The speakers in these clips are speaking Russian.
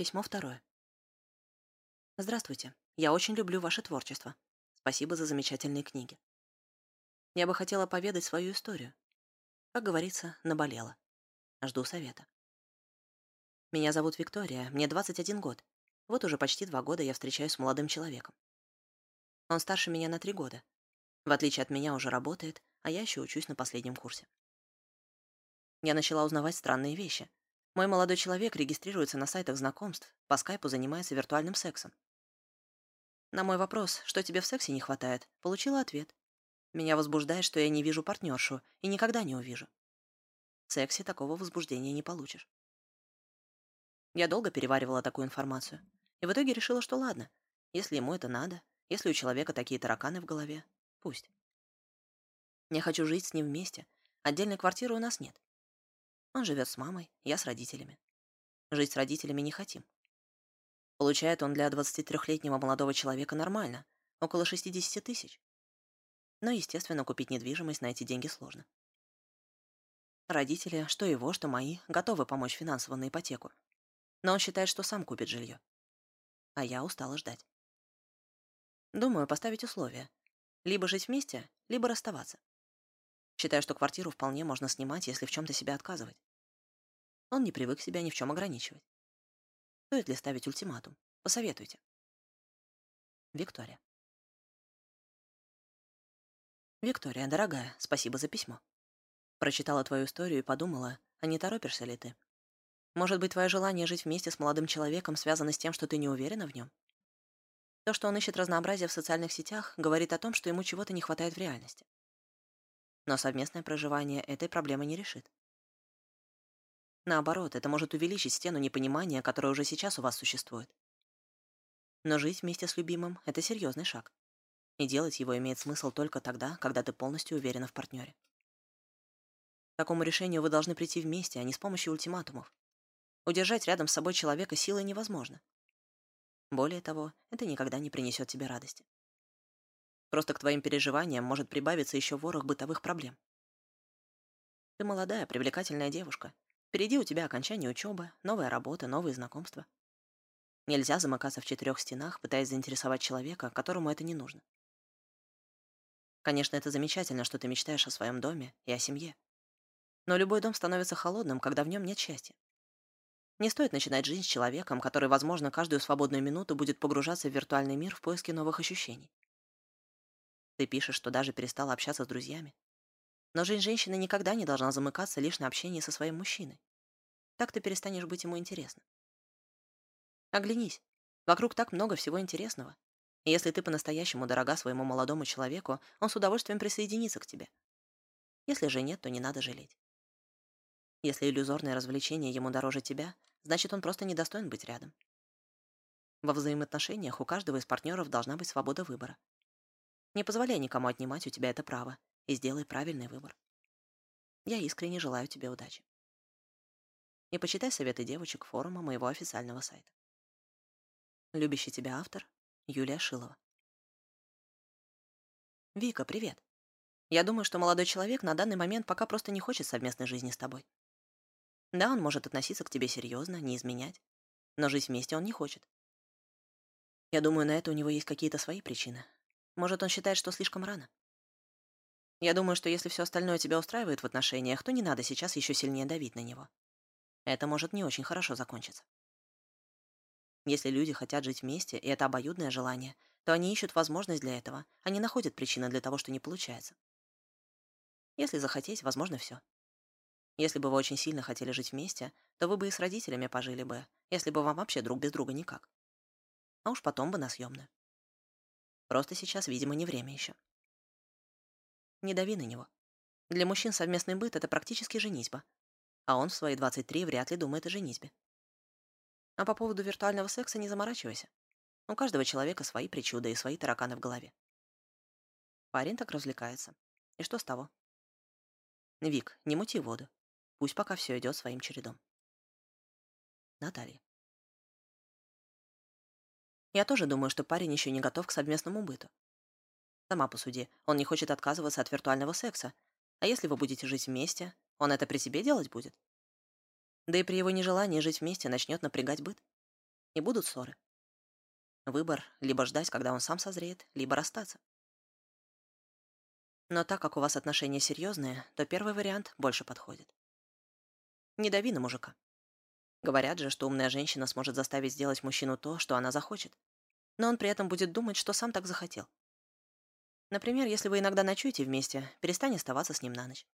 Письмо второе. Здравствуйте. Я очень люблю ваше творчество. Спасибо за замечательные книги. Я бы хотела поведать свою историю. Как говорится, наболела. Жду совета. Меня зовут Виктория, мне 21 год. Вот уже почти два года я встречаюсь с молодым человеком. Он старше меня на три года. В отличие от меня, уже работает, а я еще учусь на последнем курсе. Я начала узнавать странные вещи, мой молодой человек регистрируется на сайтах знакомств, по скайпу занимается виртуальным сексом. На мой вопрос, что тебе в сексе не хватает, получила ответ. Меня возбуждает, что я не вижу партнершу и никогда не увижу. В сексе такого возбуждения не получишь. Я долго переваривала такую информацию, и в итоге решила, что ладно, если ему это надо, если у человека такие тараканы в голове, пусть. Я хочу жить с ним вместе, отдельной квартиры у нас нет. Он живет с мамой, я с родителями. Жить с родителями не хотим. Получает он для 23-летнего молодого человека нормально, около 60 тысяч. Но, естественно, купить недвижимость на эти деньги сложно. Родители, что его, что мои, готовы помочь финансово на ипотеку. Но он считает, что сам купит жилье. А я устала ждать. Думаю, поставить условия. Либо жить вместе, либо расставаться. Считаю, что квартиру вполне можно снимать, если в чем-то себя отказывать. Он не привык себя ни в чем ограничивать. Стоит ли ставить ультиматум? Посоветуйте. Виктория. Виктория, дорогая, спасибо за письмо. Прочитала твою историю и подумала, а не торопишься ли ты? Может быть, твое желание жить вместе с молодым человеком связано с тем, что ты не уверена в нем? То, что он ищет разнообразие в социальных сетях, говорит о том, что ему чего-то не хватает в реальности. Но совместное проживание этой проблемы не решит. Наоборот, это может увеличить стену непонимания, которая уже сейчас у вас существует. Но жить вместе с любимым — это серьезный шаг. И делать его имеет смысл только тогда, когда ты полностью уверена в партнере. К такому решению вы должны прийти вместе, а не с помощью ультиматумов. Удержать рядом с собой человека силой невозможно. Более того, это никогда не принесет тебе радости. Просто к твоим переживаниям может прибавиться еще ворох бытовых проблем. Ты молодая, привлекательная девушка. Впереди у тебя окончание учебы, новая работа, новые знакомства. Нельзя замыкаться в четырех стенах, пытаясь заинтересовать человека, которому это не нужно. Конечно, это замечательно, что ты мечтаешь о своем доме и о семье. Но любой дом становится холодным, когда в нем нет счастья. Не стоит начинать жизнь с человеком, который, возможно, каждую свободную минуту будет погружаться в виртуальный мир в поиске новых ощущений. Ты пишешь, что даже перестала общаться с друзьями. Но жизнь женщины никогда не должна замыкаться лишь на общении со своим мужчиной. Так ты перестанешь быть ему интересным. Оглянись. Вокруг так много всего интересного. И если ты по-настоящему дорога своему молодому человеку, он с удовольствием присоединится к тебе. Если же нет, то не надо жалеть. Если иллюзорное развлечение ему дороже тебя, значит, он просто недостоин быть рядом. Во взаимоотношениях у каждого из партнеров должна быть свобода выбора. Не позволяй никому отнимать у тебя это право и сделай правильный выбор. Я искренне желаю тебе удачи. И почитай советы девочек форума моего официального сайта. Любящий тебя автор Юлия Шилова. Вика, привет. Я думаю, что молодой человек на данный момент пока просто не хочет совместной жизни с тобой. Да, он может относиться к тебе серьезно, не изменять, но жить вместе он не хочет. Я думаю, на это у него есть какие-то свои причины, может, он считает, что слишком рано? Я думаю, что если все остальное тебя устраивает в отношениях, то не надо сейчас еще сильнее давить на него. Это может не очень хорошо закончиться. Если люди хотят жить вместе, и это обоюдное желание, то они ищут возможность для этого, они находят причины для того, что не получается. Если захотеть, возможно, все. Если бы вы очень сильно хотели жить вместе, то вы бы и с родителями пожили бы, если бы вам вообще друг без друга никак. А уж потом бы на съемную. Просто сейчас, видимо, не время еще. Не дави на него. Для мужчин совместный быт — это практически женитьба. А он в свои 23 вряд ли думает о женитьбе. А по поводу виртуального секса не заморачивайся. У каждого человека свои причуды и свои тараканы в голове. Парень так развлекается. И что с того? Вик, не мути воду. Пусть пока все идет своим чередом. Наталья. Я тоже думаю, что парень еще не готов к совместному быту. Сама посуди, он не хочет отказываться от виртуального секса. А если вы будете жить вместе, он это при себе делать будет? Да и при его нежелании жить вместе начнет напрягать быт. И будут ссоры. Выбор — либо ждать, когда он сам созреет, либо расстаться. Но так как у вас отношения серьезные, то первый вариант больше подходит. Не дави на мужика. Говорят же, что умная женщина сможет заставить сделать мужчину то, что она захочет. Но он при этом будет думать, что сам так захотел. Например, если вы иногда ночуете вместе, перестань оставаться с ним на ночь.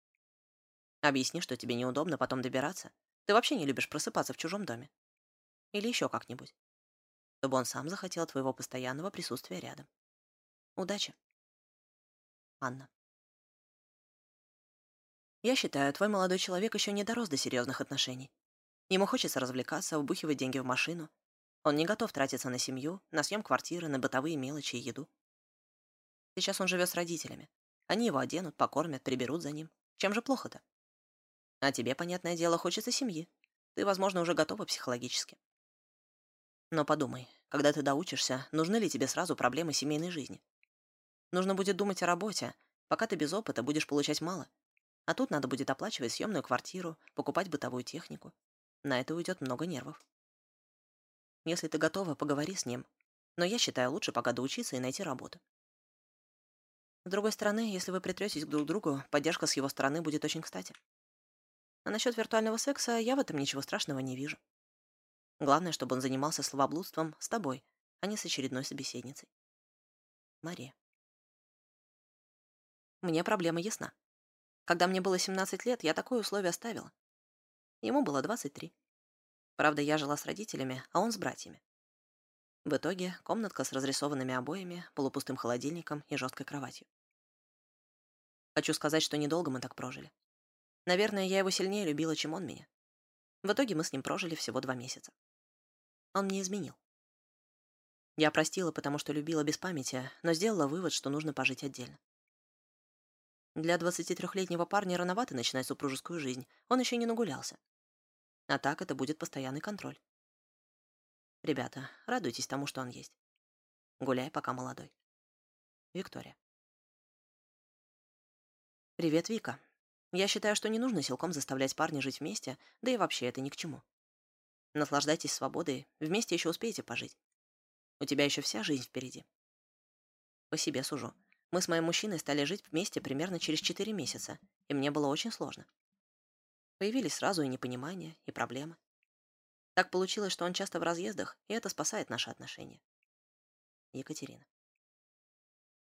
Объясни, что тебе неудобно потом добираться. Ты вообще не любишь просыпаться в чужом доме. Или еще как-нибудь. Чтобы он сам захотел твоего постоянного присутствия рядом. Удачи. Анна. Я считаю, твой молодой человек еще не дорос до серьезных отношений. Ему хочется развлекаться, вбухивать деньги в машину. Он не готов тратиться на семью, на съем квартиры, на бытовые мелочи и еду. Сейчас он живет с родителями. Они его оденут, покормят, приберут за ним. Чем же плохо-то? А тебе, понятное дело, хочется семьи. Ты, возможно, уже готова психологически. Но подумай, когда ты доучишься, нужны ли тебе сразу проблемы семейной жизни? Нужно будет думать о работе, пока ты без опыта будешь получать мало. А тут надо будет оплачивать съемную квартиру, покупать бытовую технику. На это уйдет много нервов. Если ты готова, поговори с ним. Но я считаю, лучше пока доучиться и найти работу. С другой стороны, если вы притретесь друг к другу, поддержка с его стороны будет очень кстати. А насчет виртуального секса я в этом ничего страшного не вижу. Главное, чтобы он занимался словоблудством с тобой, а не с очередной собеседницей. Мария. Мне проблема ясна. Когда мне было 17 лет, я такое условие оставила. Ему было 23. Правда, я жила с родителями, а он с братьями. В итоге комнатка с разрисованными обоями, полупустым холодильником и жесткой кроватью. Хочу сказать, что недолго мы так прожили. Наверное, я его сильнее любила, чем он меня. В итоге мы с ним прожили всего два месяца. Он мне изменил. Я простила, потому что любила без памяти, но сделала вывод, что нужно пожить отдельно. Для 23-летнего парня рановато начинать супружескую жизнь, он еще не нагулялся. А так это будет постоянный контроль. Ребята, радуйтесь тому, что он есть. Гуляй, пока молодой. Виктория. Привет, Вика. Я считаю, что не нужно силком заставлять парня жить вместе, да и вообще это ни к чему. Наслаждайтесь свободой, вместе еще успеете пожить. У тебя еще вся жизнь впереди. По себе сужу. Мы с моим мужчиной стали жить вместе примерно через 4 месяца, и мне было очень сложно. Появились сразу и непонимания, и проблемы. Так получилось, что он часто в разъездах, и это спасает наши отношения. Екатерина.